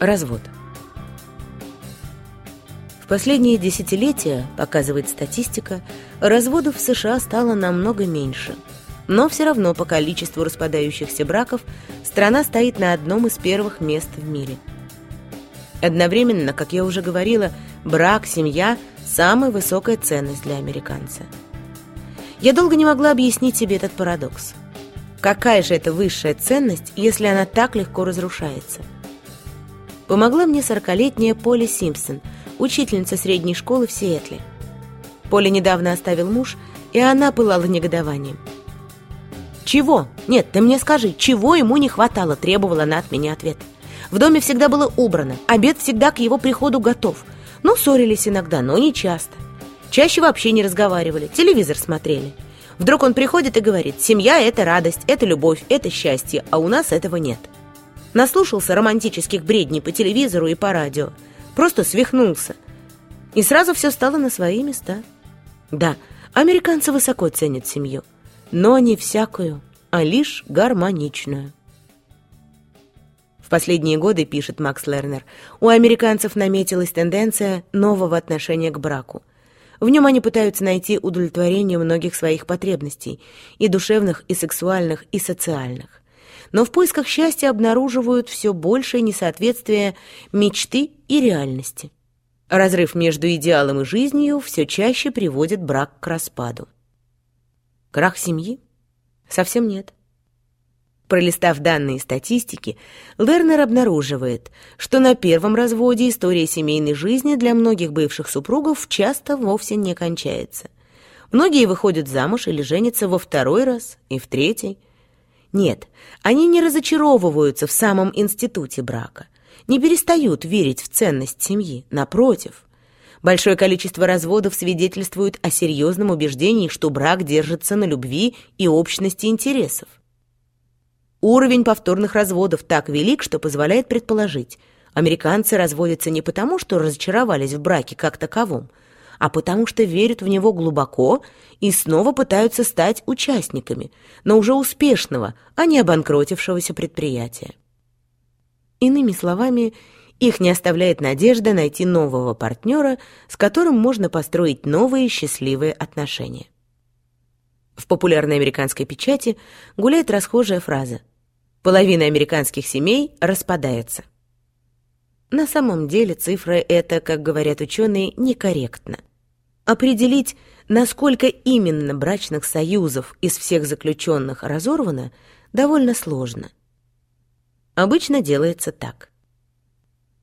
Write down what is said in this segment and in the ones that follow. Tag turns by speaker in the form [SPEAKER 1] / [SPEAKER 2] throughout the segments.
[SPEAKER 1] Развод. В последние десятилетия, показывает статистика, разводов в США стало намного меньше. Но все равно по количеству распадающихся браков страна стоит на одном из первых мест в мире. Одновременно, как я уже говорила, брак, семья – самая высокая ценность для американца. Я долго не могла объяснить себе этот парадокс. Какая же это высшая ценность, если она так легко разрушается – помогла мне сорокалетняя Поли Симпсон, учительница средней школы в Сиэтле. Поля недавно оставил муж, и она пылала негодованием. «Чего? Нет, ты мне скажи, чего ему не хватало?» – требовала она от меня ответ. В доме всегда было убрано, обед всегда к его приходу готов. Ну, ссорились иногда, но не часто. Чаще вообще не разговаривали, телевизор смотрели. Вдруг он приходит и говорит, семья – это радость, это любовь, это счастье, а у нас этого нет – Наслушался романтических бредней по телевизору и по радио. Просто свихнулся. И сразу все стало на свои места. Да, американцы высоко ценят семью. Но не всякую, а лишь гармоничную. В последние годы, пишет Макс Лернер, у американцев наметилась тенденция нового отношения к браку. В нем они пытаются найти удовлетворение многих своих потребностей, и душевных, и сексуальных, и социальных но в поисках счастья обнаруживают все большее несоответствие мечты и реальности. Разрыв между идеалом и жизнью все чаще приводит брак к распаду. Крах семьи? Совсем нет. Пролистав данные статистики, Лернер обнаруживает, что на первом разводе история семейной жизни для многих бывших супругов часто вовсе не кончается. Многие выходят замуж или женятся во второй раз и в третий. Нет, они не разочаровываются в самом институте брака, не перестают верить в ценность семьи, напротив. Большое количество разводов свидетельствует о серьезном убеждении, что брак держится на любви и общности интересов. Уровень повторных разводов так велик, что позволяет предположить, американцы разводятся не потому, что разочаровались в браке как таковом, а потому что верят в него глубоко и снова пытаются стать участниками, но уже успешного, а не обанкротившегося предприятия. Иными словами, их не оставляет надежда найти нового партнера, с которым можно построить новые счастливые отношения. В популярной американской печати гуляет расхожая фраза «Половина американских семей распадается». На самом деле цифра эта, как говорят ученые, некорректна. Определить, насколько именно брачных союзов из всех заключенных разорвано, довольно сложно. Обычно делается так.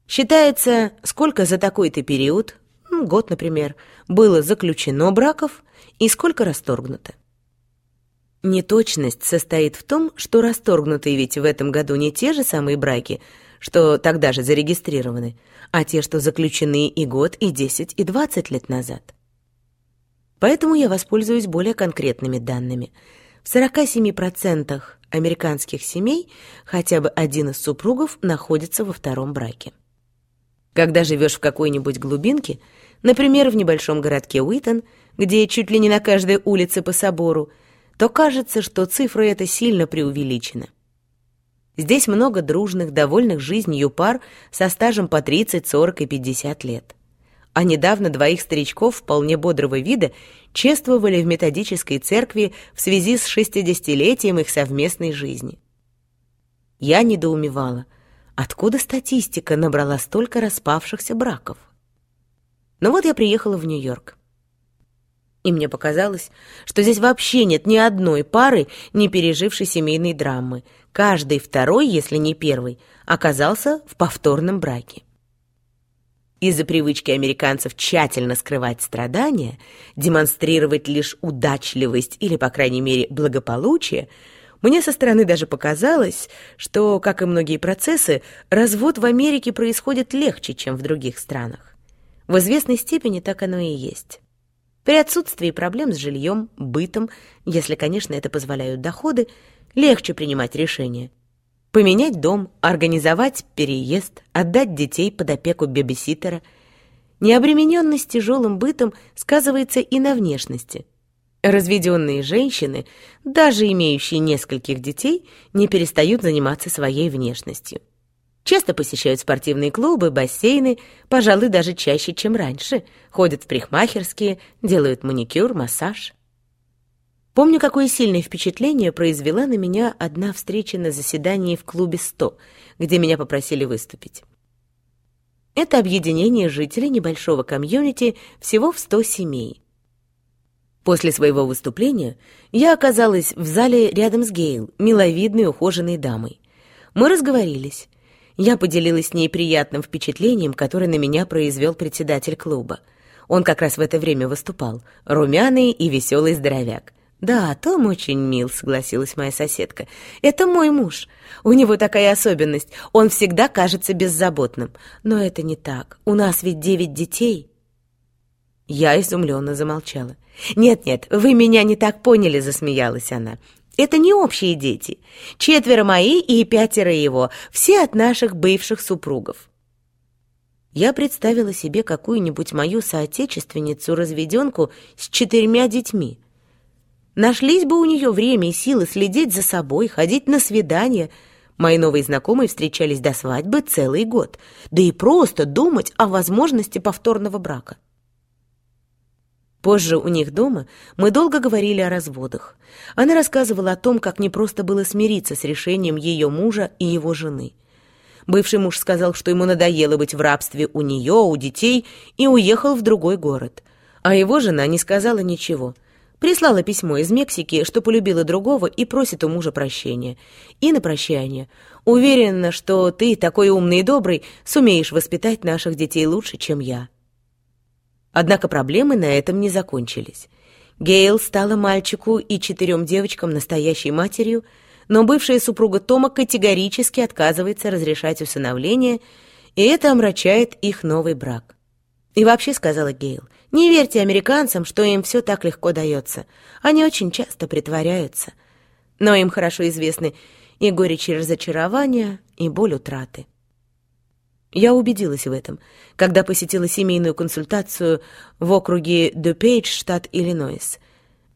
[SPEAKER 1] Считается, сколько за такой-то период, ну, год, например, было заключено браков и сколько расторгнуто. Неточность состоит в том, что расторгнутые ведь в этом году не те же самые браки, что тогда же зарегистрированы, а те, что заключены и год, и 10, и 20 лет назад. Поэтому я воспользуюсь более конкретными данными. В 47% американских семей хотя бы один из супругов находится во втором браке. Когда живешь в какой-нибудь глубинке, например, в небольшом городке Уитон, где чуть ли не на каждой улице по собору, то кажется, что цифра эта сильно преувеличена. Здесь много дружных, довольных жизнью пар со стажем по 30, 40 и 50 лет. А недавно двоих старичков вполне бодрого вида чествовали в методической церкви в связи с 60-летием их совместной жизни. Я недоумевала, откуда статистика набрала столько распавшихся браков. Но вот я приехала в Нью-Йорк. И мне показалось, что здесь вообще нет ни одной пары, не пережившей семейной драмы. Каждый второй, если не первый, оказался в повторном браке. Из-за привычки американцев тщательно скрывать страдания, демонстрировать лишь удачливость или, по крайней мере, благополучие, мне со стороны даже показалось, что, как и многие процессы, развод в Америке происходит легче, чем в других странах. В известной степени так оно и есть. При отсутствии проблем с жильем, бытом, если, конечно, это позволяют доходы, легче принимать решения. Поменять дом, организовать переезд, отдать детей под опеку бебиситера. Необремененность тяжелым бытом сказывается и на внешности. Разведенные женщины, даже имеющие нескольких детей, не перестают заниматься своей внешностью. Часто посещают спортивные клубы, бассейны, пожалуй, даже чаще, чем раньше. Ходят в парикмахерские, делают маникюр, массаж. Помню, какое сильное впечатление произвела на меня одна встреча на заседании в клубе «100», где меня попросили выступить. Это объединение жителей небольшого комьюнити всего в 100 семей. После своего выступления я оказалась в зале рядом с Гейл, миловидной ухоженной дамой. Мы разговорились. Я поделилась с ней приятным впечатлением, которое на меня произвел председатель клуба. Он как раз в это время выступал, румяный и веселый здоровяк. «Да, Том очень мил», — согласилась моя соседка. «Это мой муж. У него такая особенность. Он всегда кажется беззаботным. Но это не так. У нас ведь девять детей». Я изумленно замолчала. «Нет-нет, вы меня не так поняли», — засмеялась она. «Это не общие дети. Четверо мои и пятеро его, все от наших бывших супругов». Я представила себе какую-нибудь мою соотечественницу-разведенку с четырьмя детьми. Нашлись бы у нее время и силы следить за собой, ходить на свидания. Мои новые знакомые встречались до свадьбы целый год. Да и просто думать о возможности повторного брака. Позже у них дома мы долго говорили о разводах. Она рассказывала о том, как непросто было смириться с решением ее мужа и его жены. Бывший муж сказал, что ему надоело быть в рабстве у нее, у детей, и уехал в другой город. А его жена не сказала ничего — Прислала письмо из Мексики, что полюбила другого и просит у мужа прощения. И на прощание. Уверена, что ты, такой умный и добрый, сумеешь воспитать наших детей лучше, чем я. Однако проблемы на этом не закончились. Гейл стала мальчику и четырем девочкам настоящей матерью, но бывшая супруга Тома категорически отказывается разрешать усыновление, и это омрачает их новый брак. И вообще, сказала Гейл, не верьте американцам, что им все так легко дается. Они очень часто притворяются. Но им хорошо известны и горечь разочарования, и боль утраты. Я убедилась в этом, когда посетила семейную консультацию в округе Дюпейдж, штат Иллинойс.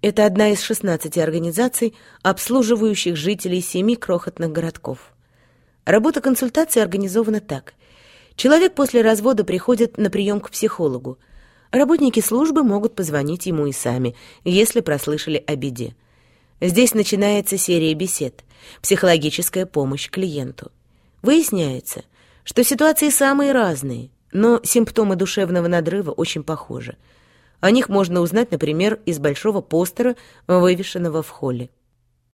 [SPEAKER 1] Это одна из 16 организаций, обслуживающих жителей семи крохотных городков. Работа консультации организована так. Человек после развода приходит на прием к психологу. Работники службы могут позвонить ему и сами, если прослышали о беде. Здесь начинается серия бесед, психологическая помощь клиенту. Выясняется, что ситуации самые разные, но симптомы душевного надрыва очень похожи. О них можно узнать, например, из большого постера, вывешенного в холле.